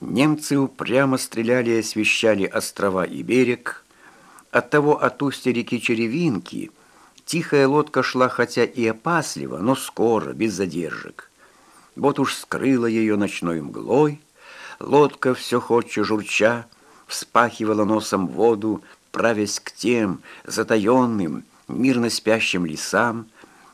Немцы упрямо стреляли и освещали острова и берег. Оттого от устья реки Черевинки тихая лодка шла хотя и опасливо, но скоро, без задержек. Вот уж скрыла ее ночной мглой, лодка все хоче журча, вспахивала носом воду, правясь к тем затаенным, мирно спящим лесам,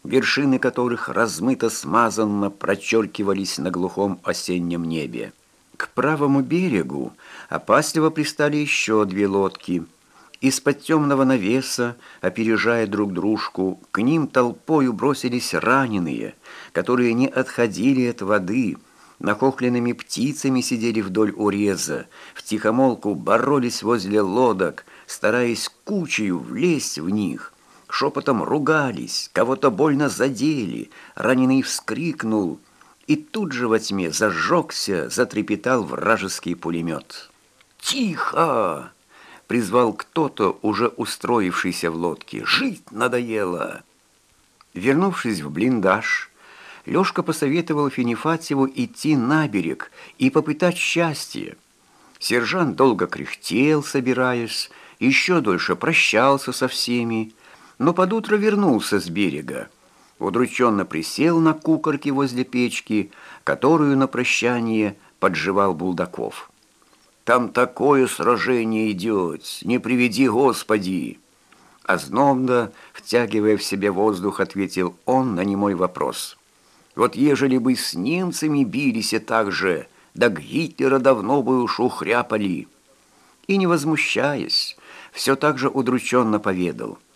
вершины которых размыто-смазанно прочеркивались на глухом осеннем небе. К правому берегу опасливо пристали еще две лодки. Из-под темного навеса, опережая друг дружку, к ним толпою бросились раненые, которые не отходили от воды, нахохленными птицами сидели вдоль уреза, втихомолку боролись возле лодок, стараясь кучею влезть в них. Шепотом ругались, кого-то больно задели, раненый вскрикнул — и тут же во тьме зажегся, затрепетал вражеский пулемет. «Тихо!» — призвал кто-то, уже устроившийся в лодке. «Жить надоело!» Вернувшись в блиндаж, Лёшка посоветовал Финифатьеву идти на берег и попытать счастье. Сержант долго кряхтел, собираясь, еще дольше прощался со всеми, но под утро вернулся с берега удрученно присел на кукорке возле печки, которую на прощание подживал Булдаков. «Там такое сражение идет, не приведи Господи!» Ознобно, втягивая в себе воздух, ответил он на немой вопрос. «Вот ежели бы с немцами бились и так же, да Гитлера давно бы уж ухряпали!» И, не возмущаясь, все так же удрученно поведал –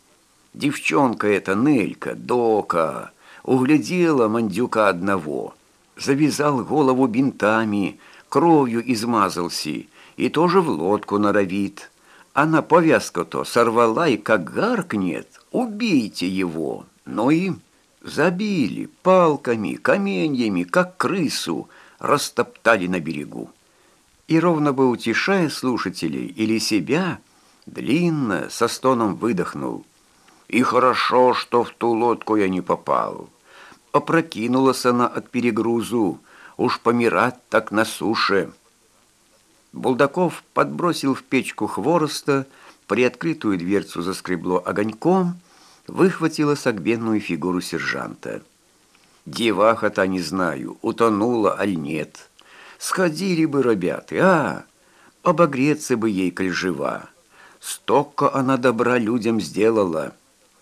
Девчонка эта, Нелька, Дока, углядела мандюка одного, завязал голову бинтами, кровью измазался и тоже в лодку норовит. Она повязку-то сорвала и как гаркнет, убейте его. Ну и забили палками, каменьями, как крысу, растоптали на берегу. И ровно бы утешая слушателей или себя, длинно со стоном выдохнул – и хорошо, что в ту лодку я не попал. Опрокинулась она от перегрузу, уж помирать так на суше. Булдаков подбросил в печку хвороста, приоткрытую дверцу заскребло огоньком, выхватила согбенную фигуру сержанта. Деваха-то не знаю, утонула, аль нет. Сходили бы, ребята, а? Обогреться бы ей, коль жива. Столько она добра людям сделала».